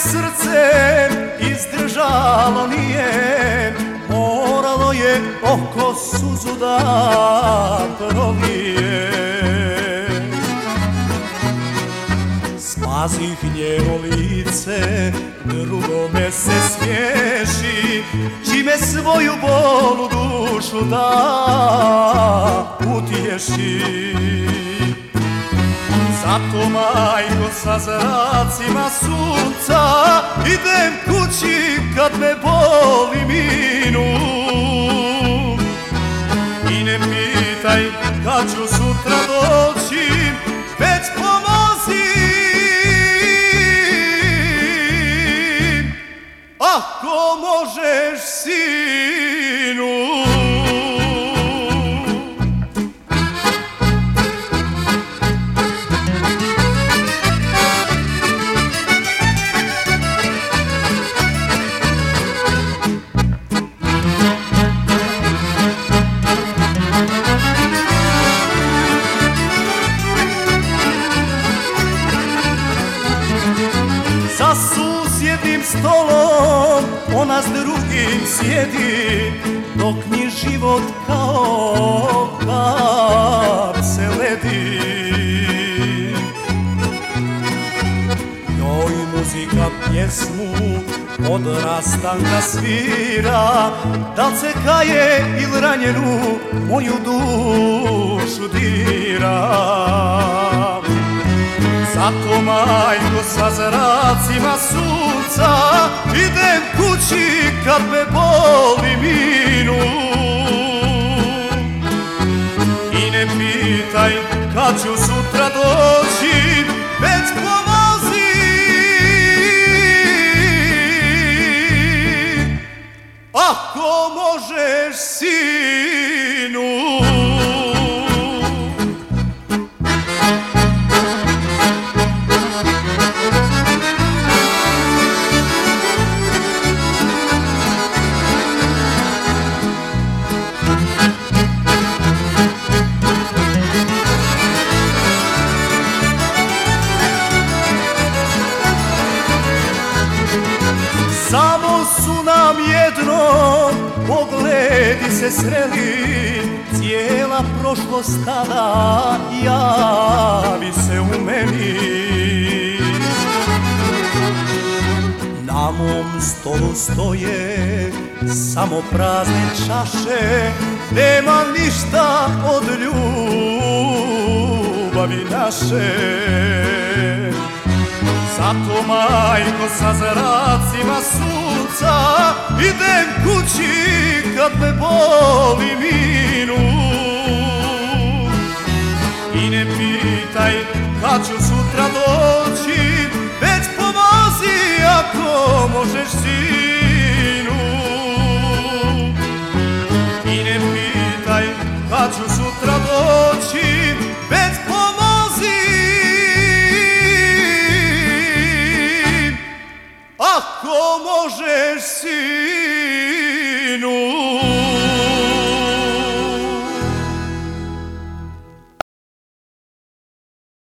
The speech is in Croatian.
srce izdržalo nije Moralo je oko suzu da provije. Spazih njeno lice, drugome se smiješi Čime svoju bolu dušu da utješi zato majko sa zracima sunca Idem kući kad me boli minu I ne pitaj kad ću sutra doći Već pomozi Ako možeš sinu stolom ona s drugim sjedi Dok mi život kao kap se ledi. Njoj muzika pjesmu od rastanka svira Da se kaje il ranjenu moju dušu dira zato majko sa zracima sunca Idem kući kad me boli minu I ne pitaj kad ću sutra doći Već pomozi. Ako možeš sinu se sreli Cijela prošlost tada javi se u meni. Na mom stolu stoje samo prazne čaše Nema ništa od ljubavi naše. Zato majko sa zracima sunca Idem kući kad me boli minu I ne pitaj kad ću sutra doći Već pomozi ako možeš sinu. I ne pitaj kad ću sutra doći Već pomozi. Ako možeš sinu.